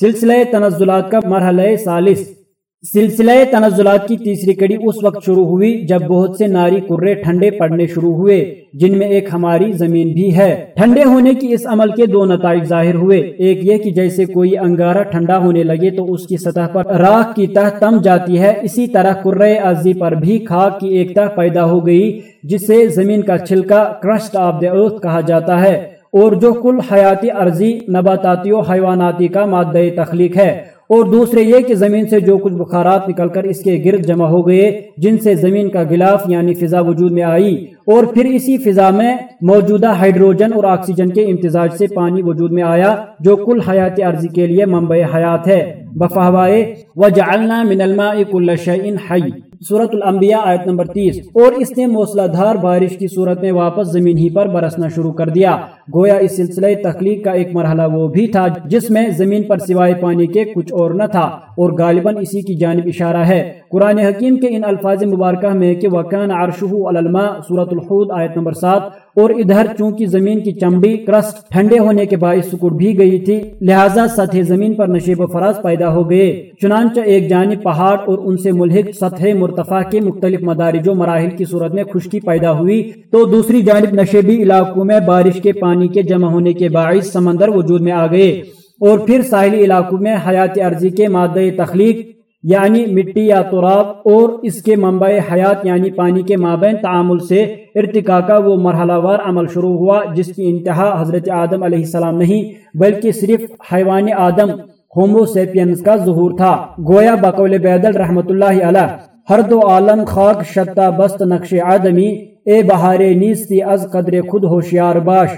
سلسلہ تنزلات کا مرحلہ سالس سلسلہ تنزلات کی تیسری کڑی اس وقت شروع ہوئی جب بہت سے ناری کرے ٹھنڈے پڑنے شروع ہوئے، جن میں ایک ہماری زمین بھی ہے۔ ٹھنڈے ہونے کی اس عمل کے دو نتائج ظاہر ہوئے۔ ایک یہ کہ جیسے کوئی انگارہ ٹھنڈا ہونے لگے تو اس کی سطح پر راکھ کی تہ تم جاتی ہے۔ اسی طرح کرے ارضی پر بھی خاک کی ایک تہ پیدا ہو گئی جس سے زمین کا چھلکا کرسٹ آف دا ارتھ کہا جاتا ہے۔ اور جو کل حیاتی عرضی نباتاتی و حیواناتی کا مادہ تخلیق ہے۔ اور دوسرے یہ کہ زمین سے جو کچھ بخارات نکل کر اس کے گرد جمع ہو گئے، جن سے زمین کا غلاف یعنی فضا وجود میں آئی۔ اور پھر اسی فضا میں موجودہ ہائیڈروجن اور آکسیجن کے امتزاج سے پانی وجود میں آیا، جو کل حیاتی عرضی کے لیے منبع حیات ہے۔ بفہوائے، وجعلنا من الماء كل شيء حي سورت الانبیاء آیت نمبر تیس۔ اور اس نے موسلا دھار بارش کی صورت میں واپس زمین ہی پر برسنا شروع کر دیا۔ گویا اس سلسلے تخلیق کا ایک مرحلہ وہ بھی تھا جس میں زمین پر سوائے پانی کے کچھ اور نہ تھا، اور غالباً اسی کی جانب اشارہ ہے۔ قرآن حکیم کے ان الفاظ مبارکہ میں کہ وکان عرشہ الما سورت الحود، آیت نمبر سات، اور ادھر چونکہ زمین کی چمڑی کرسٹ ٹھنڈے ہونے کے باعث سکڑ بھی گئی تھی، لہٰذا سطح زمین پر نشیب و فراز پیدا ہو گئے۔ چنانچہ ایک جانب پہاڑ اور ان سے ملحق سطح مرتفع کے مختلف مدارج و مراحل کی صورت میں خشکی پیدا ہوئی، تو دوسری جانب نشیبی علاقوں میں بارش کے پانی کے جمع ہونے کے باعث سمندر وجود میں آ گئے اور پھر ساحلی علاقوں میں حیات عرضی کے مادہ تخلیق یعنی مٹی یا تراب، اور اس کے منبع حیات یعنی پانی کے مابین تعامل سے ارتقا کا وہ مرحلہ وار عمل شروع ہوا، جس کی انتہا حضرت آدم علیہ السلام نہیں، بلکہ صرف حیوان آدم، ہومو سیپینز کا ظہور تھا۔ گویا بقول بیدل رحمت اللہ علیہ، ہر دو عالم خاک شتا بست نقش آدمی اے بہارے نیستی، از قدر خود ہوشیار باش۔